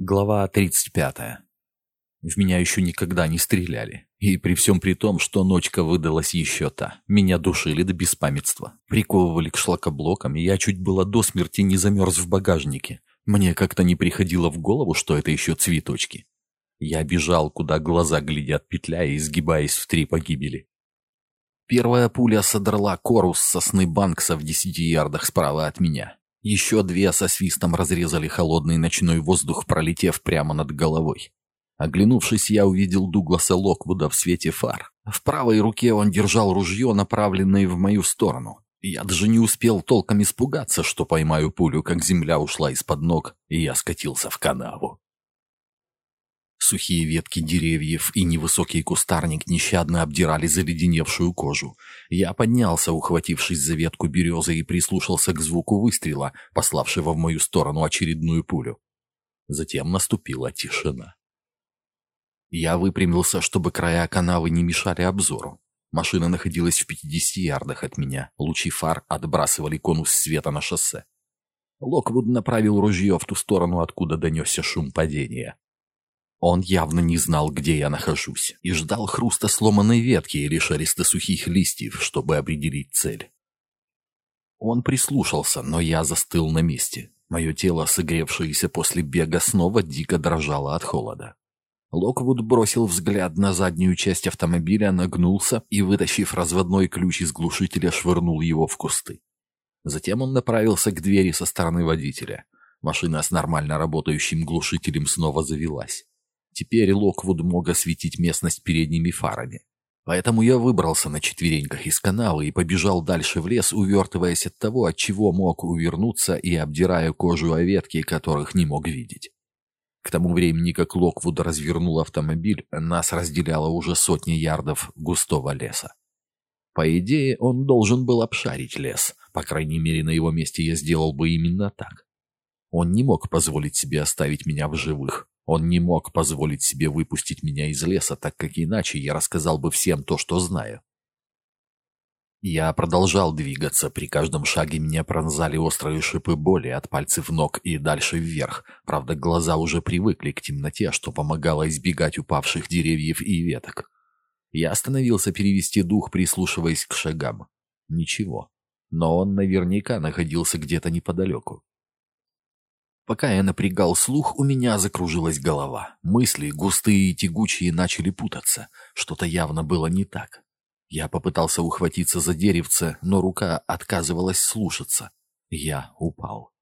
Глава 35. В меня еще никогда не стреляли. И при всем при том, что ночка выдалась еще та. Меня душили до беспамятства. Приковывали к шлакоблокам, и я чуть было до смерти не замерз в багажнике. Мне как-то не приходило в голову, что это еще цветочки. Я бежал, куда глаза глядят, петляя и в три погибели. Первая пуля содрала кору с сосны Банкса в десяти ярдах справа от меня. Еще две со свистом разрезали холодный ночной воздух, пролетев прямо над головой. Оглянувшись, я увидел Дугласа Локвуда в свете фар. В правой руке он держал ружье, направленное в мою сторону. Я даже не успел толком испугаться, что поймаю пулю, как земля ушла из-под ног, и я скатился в канаву. Сухие ветки деревьев и невысокий кустарник нещадно обдирали заледеневшую кожу. Я поднялся, ухватившись за ветку березы, и прислушался к звуку выстрела, пославшего в мою сторону очередную пулю. Затем наступила тишина. Я выпрямился, чтобы края канавы не мешали обзору. Машина находилась в 50 ярдах от меня. Лучи фар отбрасывали конус света на шоссе. Локвуд направил ружье в ту сторону, откуда донесся шум падения. Он явно не знал, где я нахожусь, и ждал хруста сломанной ветки или шелеста сухих листьев, чтобы определить цель. Он прислушался, но я застыл на месте. Мое тело, согревшееся после бега, снова дико дрожало от холода. Локвуд бросил взгляд на заднюю часть автомобиля, нагнулся и, вытащив разводной ключ из глушителя, швырнул его в кусты. Затем он направился к двери со стороны водителя. Машина с нормально работающим глушителем снова завелась. Теперь Локвуд мог осветить местность передними фарами. Поэтому я выбрался на четвереньках из канала и побежал дальше в лес, увертываясь от того, от чего мог увернуться и обдирая кожу о ветки, которых не мог видеть. К тому времени, как Локвуд развернул автомобиль, нас разделяло уже сотни ярдов густого леса. По идее, он должен был обшарить лес. По крайней мере, на его месте я сделал бы именно так. Он не мог позволить себе оставить меня в живых. Он не мог позволить себе выпустить меня из леса, так как иначе я рассказал бы всем то, что знаю. Я продолжал двигаться, при каждом шаге меня пронзали острые шипы боли от пальцев ног и дальше вверх. Правда, глаза уже привыкли к темноте, что помогало избегать упавших деревьев и веток. Я остановился перевести дух, прислушиваясь к шагам. Ничего. Но он наверняка находился где-то неподалеку. Пока я напрягал слух, у меня закружилась голова. Мысли, густые и тягучие, начали путаться. Что-то явно было не так. Я попытался ухватиться за деревце, но рука отказывалась слушаться. Я упал.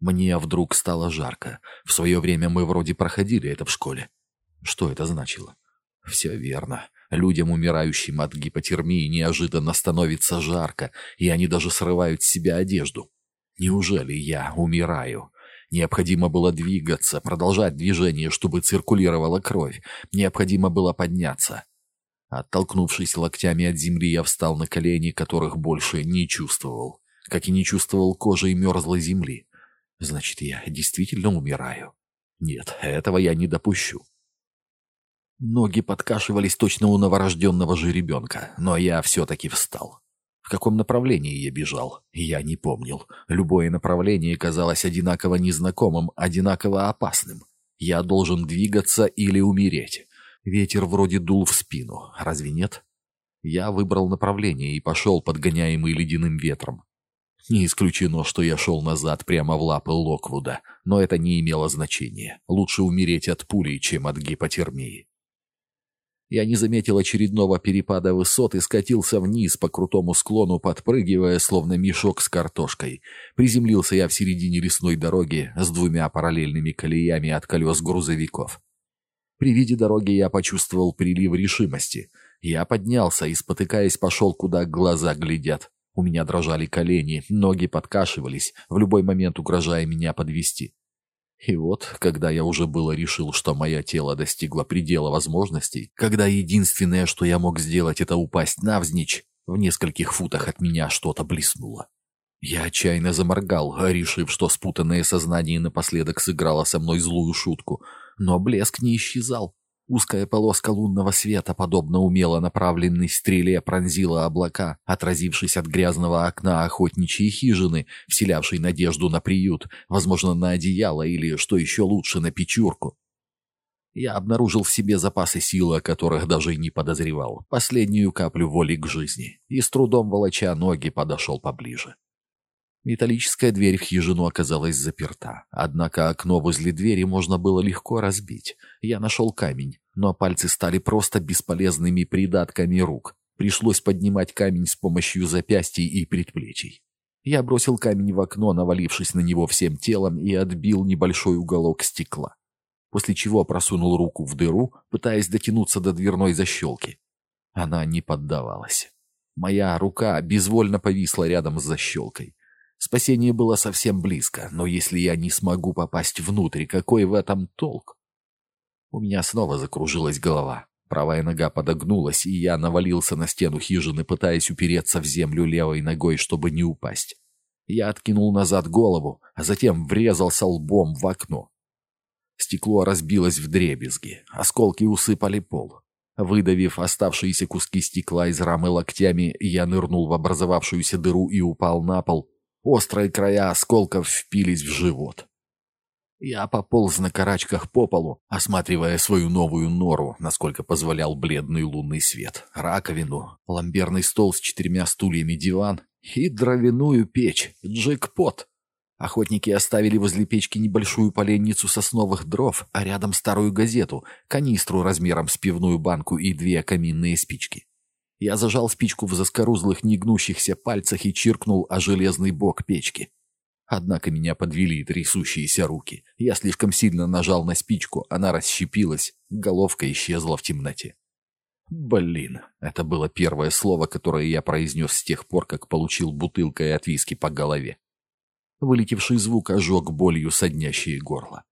Мне вдруг стало жарко. В свое время мы вроде проходили это в школе. Что это значило? Все верно. Людям, умирающим от гипотермии, неожиданно становится жарко, и они даже срывают с себя одежду. Неужели я умираю? Необходимо было двигаться, продолжать движение, чтобы циркулировала кровь. Необходимо было подняться. Оттолкнувшись локтями от земли, я встал на колени, которых больше не чувствовал. Как и не чувствовал кожи и мерзлой земли. Значит, я действительно умираю. Нет, этого я не допущу. Ноги подкашивались точно у новорожденного жеребенка, но я все-таки встал. В каком направлении я бежал, я не помнил. Любое направление казалось одинаково незнакомым, одинаково опасным. Я должен двигаться или умереть. Ветер вроде дул в спину, разве нет? Я выбрал направление и пошел, подгоняемый ледяным ветром. Не исключено, что я шел назад прямо в лапы Локвуда, но это не имело значения. Лучше умереть от пули, чем от гипотермии. Я не заметил очередного перепада высот и скатился вниз по крутому склону, подпрыгивая, словно мешок с картошкой. Приземлился я в середине лесной дороги с двумя параллельными колеями от колес грузовиков. При виде дороги я почувствовал прилив решимости. Я поднялся и, спотыкаясь, пошел, куда глаза глядят. У меня дрожали колени, ноги подкашивались, в любой момент угрожая меня подвести. И вот, когда я уже было решил, что мое тело достигло предела возможностей, когда единственное, что я мог сделать, это упасть навзничь, в нескольких футах от меня что-то блеснуло. Я отчаянно заморгал, решив, что спутанное сознание напоследок сыграло со мной злую шутку, но блеск не исчезал. Узкая полоска лунного света, подобно умело направленной стреле, пронзила облака, отразившись от грязного окна охотничьей хижины, вселявшей надежду на приют, возможно, на одеяло или, что еще лучше, на печурку. Я обнаружил в себе запасы силы, о которых даже и не подозревал, последнюю каплю воли к жизни, и с трудом волоча ноги подошел поближе. Металлическая дверь в хижину оказалась заперта, однако окно возле двери можно было легко разбить. Я нашел камень, но пальцы стали просто бесполезными придатками рук. Пришлось поднимать камень с помощью запястий и предплечий. Я бросил камень в окно, навалившись на него всем телом, и отбил небольшой уголок стекла. После чего просунул руку в дыру, пытаясь дотянуться до дверной защелки. Она не поддавалась. Моя рука безвольно повисла рядом с защелкой. Спасение было совсем близко, но если я не смогу попасть внутрь, какой в этом толк? У меня снова закружилась голова. Правая нога подогнулась, и я навалился на стену хижины, пытаясь упереться в землю левой ногой, чтобы не упасть. Я откинул назад голову, а затем врезался лбом в окно. Стекло разбилось в дребезги, осколки усыпали пол. Выдавив оставшиеся куски стекла из рамы локтями, я нырнул в образовавшуюся дыру и упал на пол, Острые края осколков впились в живот. Я пополз на карачках по полу, осматривая свою новую нору, насколько позволял бледный лунный свет, раковину, ламберный стол с четырьмя стульями диван и дровяную печь, джекпот. Охотники оставили возле печки небольшую поленницу сосновых дров, а рядом старую газету, канистру размером с пивную банку и две каминные спички. Я зажал спичку в заскорузлых негнущихся пальцах и чиркнул о железный бок печки. Однако меня подвели трясущиеся руки. Я слишком сильно нажал на спичку, она расщепилась, головка исчезла в темноте. Блин, это было первое слово, которое я произнес с тех пор, как получил бутылкой от виски по голове. Вылетевший звук ожег болью соднящее горло.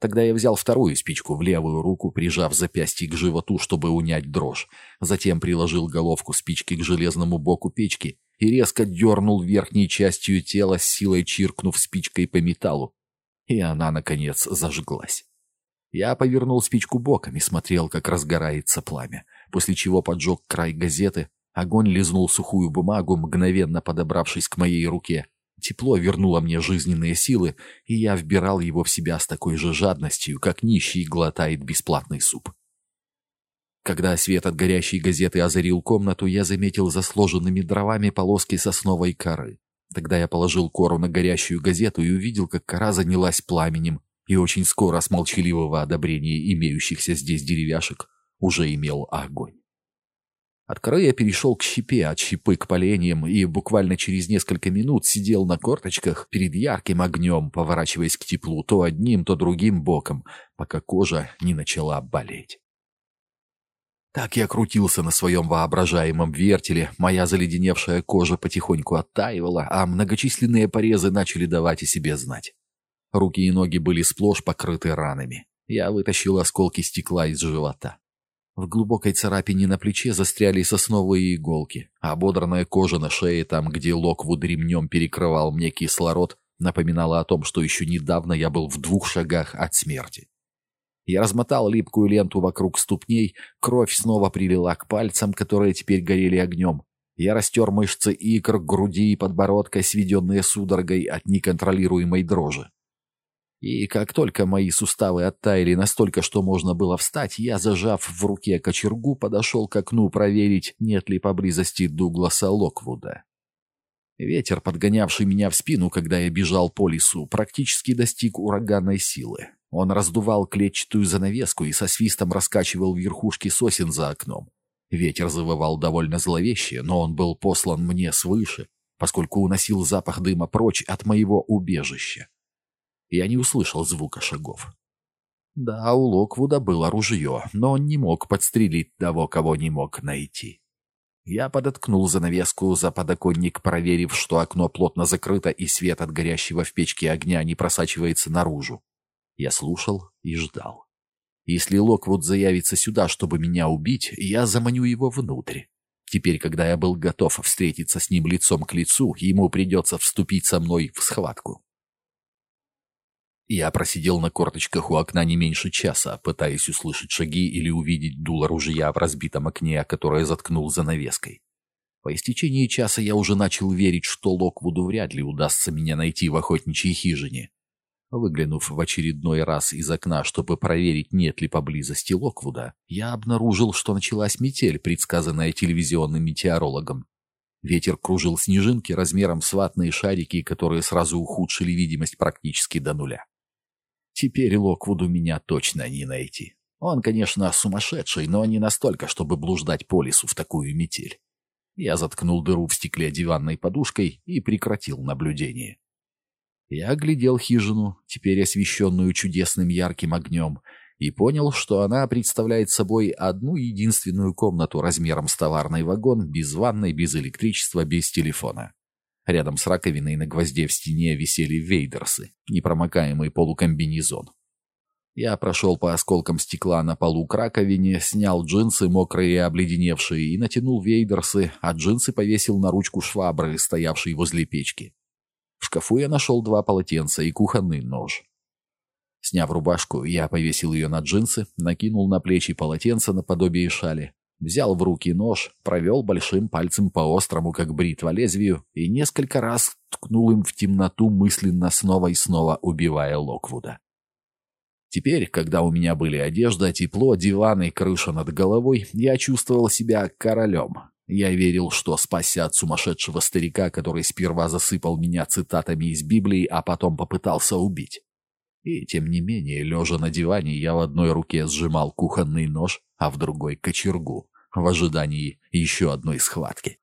Тогда я взял вторую спичку в левую руку, прижав запястье к животу, чтобы унять дрожь. Затем приложил головку спички к железному боку печки и резко дернул верхней частью тела, силой чиркнув спичкой по металлу. И она, наконец, зажглась. Я повернул спичку боком и смотрел, как разгорается пламя, после чего поджег край газеты, огонь лизнул сухую бумагу, мгновенно подобравшись к моей руке, Тепло вернуло мне жизненные силы, и я вбирал его в себя с такой же жадностью, как нищий глотает бесплатный суп. Когда свет от горящей газеты озарил комнату, я заметил за сложенными дровами полоски сосновой коры. Тогда я положил кору на горящую газету и увидел, как кора занялась пламенем, и очень скоро с молчаливого одобрения имеющихся здесь деревяшек уже имел огонь. От коры я перешел к щепе, от щепы к поленьям, и буквально через несколько минут сидел на корточках перед ярким огнем, поворачиваясь к теплу то одним, то другим боком, пока кожа не начала болеть. Так я крутился на своем воображаемом вертеле, моя заледеневшая кожа потихоньку оттаивала, а многочисленные порезы начали давать о себе знать. Руки и ноги были сплошь покрыты ранами. Я вытащил осколки стекла из живота. В глубокой царапине на плече застряли сосновые иголки, а ободранная кожа на шее, там, где Локвуд ремнем перекрывал мне кислород, напоминала о том, что еще недавно я был в двух шагах от смерти. Я размотал липкую ленту вокруг ступней, кровь снова прилила к пальцам, которые теперь горели огнем. Я растер мышцы икр, груди и подбородка, сведенные судорогой от неконтролируемой дрожи. И как только мои суставы оттаяли настолько, что можно было встать, я, зажав в руке кочергу, подошел к окну проверить, нет ли поблизости Дугласа Локвуда. Ветер, подгонявший меня в спину, когда я бежал по лесу, практически достиг ураганной силы. Он раздувал клетчатую занавеску и со свистом раскачивал верхушки сосен за окном. Ветер завывал довольно зловеще, но он был послан мне свыше, поскольку уносил запах дыма прочь от моего убежища. Я не услышал звука шагов. Да, у Локвуда было ружье, но он не мог подстрелить того, кого не мог найти. Я подоткнул занавеску за подоконник, проверив, что окно плотно закрыто и свет от горящего в печке огня не просачивается наружу. Я слушал и ждал. Если Локвуд заявится сюда, чтобы меня убить, я заманю его внутрь. Теперь, когда я был готов встретиться с ним лицом к лицу, ему придется вступить со мной в схватку. Я просидел на корточках у окна не меньше часа, пытаясь услышать шаги или увидеть дуло ружья в разбитом окне, которое заткнул занавеской. По истечении часа я уже начал верить, что Локвуду вряд ли удастся меня найти в охотничьей хижине. Выглянув в очередной раз из окна, чтобы проверить, нет ли поблизости Локвуда, я обнаружил, что началась метель, предсказанная телевизионным метеорологом. Ветер кружил снежинки размером с ватные шарики, которые сразу ухудшили видимость практически до нуля. Теперь Локвуду меня точно не найти. Он, конечно, сумасшедший, но не настолько, чтобы блуждать по лесу в такую метель. Я заткнул дыру в стекле диванной подушкой и прекратил наблюдение. Я оглядел хижину, теперь освещенную чудесным ярким огнем, и понял, что она представляет собой одну единственную комнату размером с товарный вагон, без ванной, без электричества, без телефона. Рядом с раковиной на гвозде в стене висели вейдерсы, непромокаемый полукомбинезон. Я прошел по осколкам стекла на полу к раковине, снял джинсы, мокрые и обледеневшие, и натянул вейдерсы, а джинсы повесил на ручку швабры, стоявшей возле печки. В шкафу я нашел два полотенца и кухонный нож. Сняв рубашку, я повесил ее на джинсы, накинул на плечи полотенце наподобие шали, взял в руки нож, провел большим пальцем по острому, как бритва, лезвию и несколько раз ткнул им в темноту, мысленно снова и снова убивая Локвуда. Теперь, когда у меня были одежда, тепло, диван и крыша над головой, я чувствовал себя королем. Я верил, что спасся от сумасшедшего старика, который сперва засыпал меня цитатами из Библии, а потом попытался убить. И тем не менее, лежа на диване, я в одной руке сжимал кухонный нож, а в другой — кочергу, в ожидании еще одной схватки.